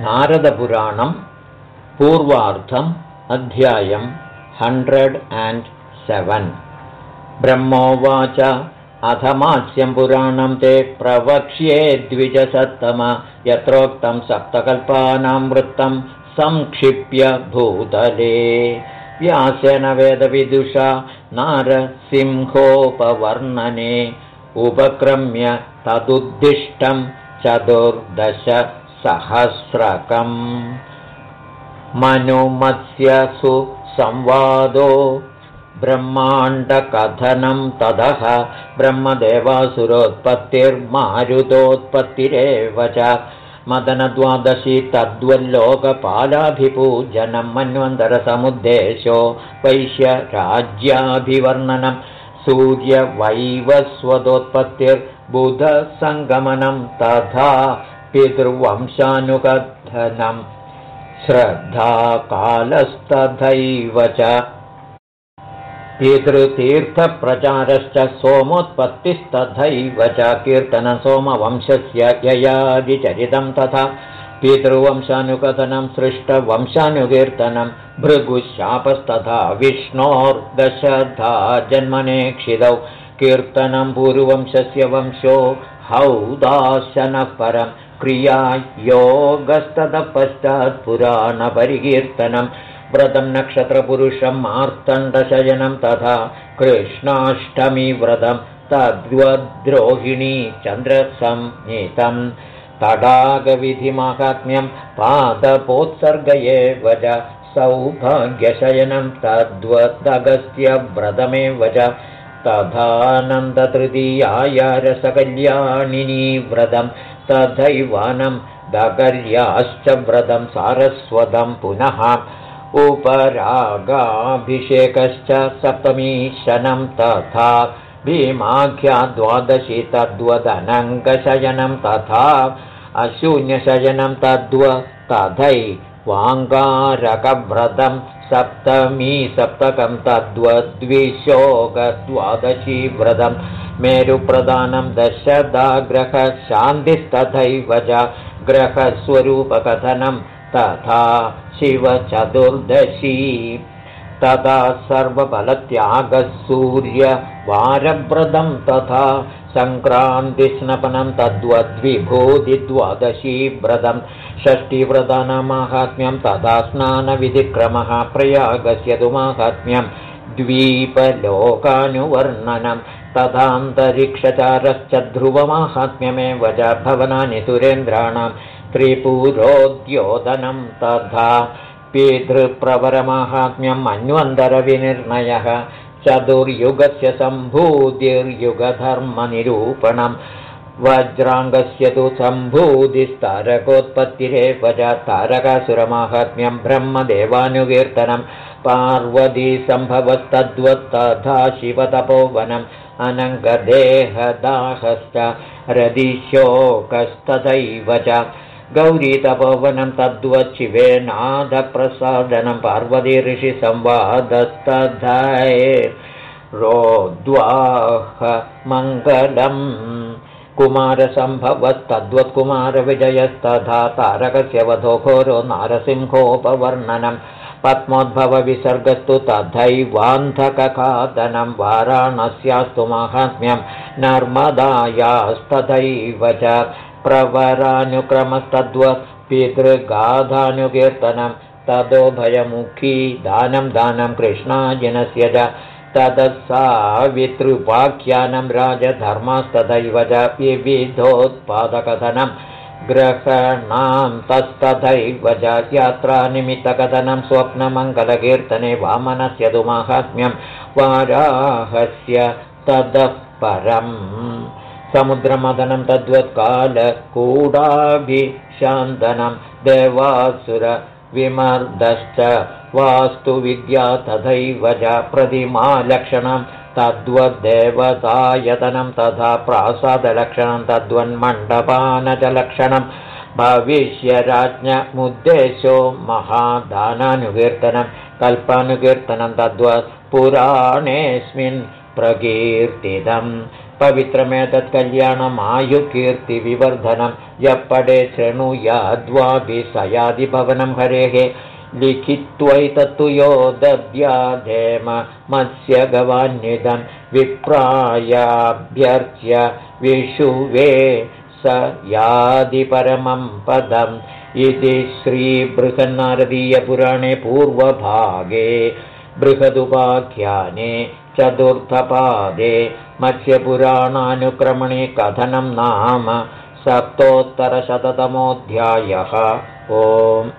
नारदपुराणं पूर्वार्थम् अध्यायं हण्ड्रेड् अण्ड् सेवेन्। ब्रह्मोवाच अथमास्यं पुराणं ते प्रवक्ष्ये द्विजसत्तम यत्रोक्तं सप्तकल्पानां वृत्तं संक्षिप्य भूतले। व्यासेन वेदविदुषा नारसिंहोपवर्णने उपक्रम्य तदुद्दिष्टं चतुर्दशसहस्रकम् मनुमत्स्यसु संवादो ब्रह्माण्डकथनं ततः ब्रह्मदेवासुरोत्पत्तिर्मारुतोत्पत्तिरेव च। मदनद्वादशी तद्वल्लोकपालाभिपूजनं। मन्वन्तरसमुद्देशो वैश्यराज्याभिवर्णनं। सूर्यवैवस्वतोत्पत्तिर्बुधसङ्गमनं तथा पितृवंशानुकथनं श्रद्धाकालस्तथैव च। पितृतीर्थप्रचारश्च सोमोत्पत्तिस्तथैव च। कीर्तनसोमवंशस्य ययादिचरितं तथा पितृवंशानुकथनं सृष्टवंशानुकीर्तनं भृगुशापस्तथा विष्णोर्दशधा जन्मनेक्षितौ कीर्तनं पूर्ववंशस्य वंशो हौदाशनः परं क्रिया योगस्ततः पश्चात्पुराणपरिकीर्तनं व्रतं नक्षत्रपुरुषं मार्तण्डशयनं तथा कृष्णाष्टमीव्रतं तद्वद्रोहिणी चन्द्रसंहितं तडागविधिमाहात्म्यं पादपोत्सर्ग एव च सौभाग्यशयनं तद्वदगस्त्यव्रतमेव च तथानन्दतृतीयाय रसकल्याणिनी व्रतं तथैवानं दगर्याश्च व्रतं सारस्वतं पुनः उपरागाभिषेकश्च सप्तमीशनं तथा भीमाख्या द्वादशी तद्वदनङ्गशयनं तथा अशून्यशयनं तद्व तथै वाङ्गारकव्रतं सप्तमी सप्तकं तद्वद्विशोकद्वादशी व्रतं मेरुप्रदानं दशदाग्रहशान्तिस्तथैव च ग्रहस्वरूपकथनं तथा शिवचतुर्दशी। तथा सर्वफलत्यागः सूर्यवारव्रतं तथा सङ्क्रान्तिस्नपनं तद्वद्विभूतिद्वादशी व्रतं। षष्टिव्रतानामाहात्म्यं तथा स्नानविधिक्रमः प्रयागस्य तु माहात्म्यं। द्वीपलोकानुवर्णनं तथान्तरिक्षचारश्च ध्रुवमाहात्म्यमेव च भवनानि सुरेन्द्राणां त्रिपुरोद्योतनं तथा पितृप्रवरमाहात्म्यम् अन्वन्तरविनिर्णयः चतुर्युगस्य सम्भूतिर्युगधर्मनिरूपणं वज्राङ्गस्य तु सम्भूतिस्तारकोत्पत्तिरेव च तारकासुरमाहात्म्यं पार्वतीसम्भवस्तद्वत्तथा शिवतपोवनम् अनङ्गदेहदाहश्च रदिशोकस्तथैव च। गौरीतपोवनं तद्वच्छिवेनादप्रसादनं पार्वती ऋषिसंवादस्तथैरोद्वाहमङ्गलम् कुमारसम्भवस्तद्वत्कुमारविजयस्तथा तारकस्य वधो घोरो नारसिंहोपवर्णनं पद्मोद्भवविसर्गस्तु तथैवान्धकखादनं वाराणस्यास्तु माहात्म्यं नर्मदायास्तथैव च प्रवरानुक्रमस्तद्वत् पितृगाधानुकीर्तनं ततो भयमुखी दानं दानं कृष्णाजिनस्य च ततः सावितृपाख्यानं राजधर्मस्तथैव च विविधोत्पादकथनं ग्रहणां तस्तथैव च यात्रानिमित्तकथनं स्वप्नमङ्गलकीर्तने वामनस्य तु माहात्म्यं वाराहस्य ततः परम्। समुद्रमदनं तद्वत्कालकूडाभिशान्तनं देवासुरविमर्दश्च वास्तुविद्या तथैव च प्रतिमालक्षणं तद्वद्देवतायतनं तथा प्रासादलक्षणं तद्वन्मण्डपानचलक्षणं भविष्यराज्ञमुद्देशो महादानानुकीर्तनं कल्पानुकीर्तनं तद्वत् पुराणेऽस्मिन् प्रकीर्तितम् पवित्रमेतत्कल्याणमायुकीर्तिविवर्धनं यः पडे शृणुयाद्वाभिसयादिभवनं हरेः लिखित्वैतत्तु यो दद्याधेम मत्स्य गवान्विदं विप्रायाभ्यर्च्य विशुवे स यादिपरमं पदम् इति श्रीबृहन्नारदीयपुराणे पूर्वभागे बृहदुपाख्याने चतुर्थपादे मत्स्यपुराणानुक्रमणे कथनं नाम सप्तोत्तरशततमोऽध्यायः। ओम्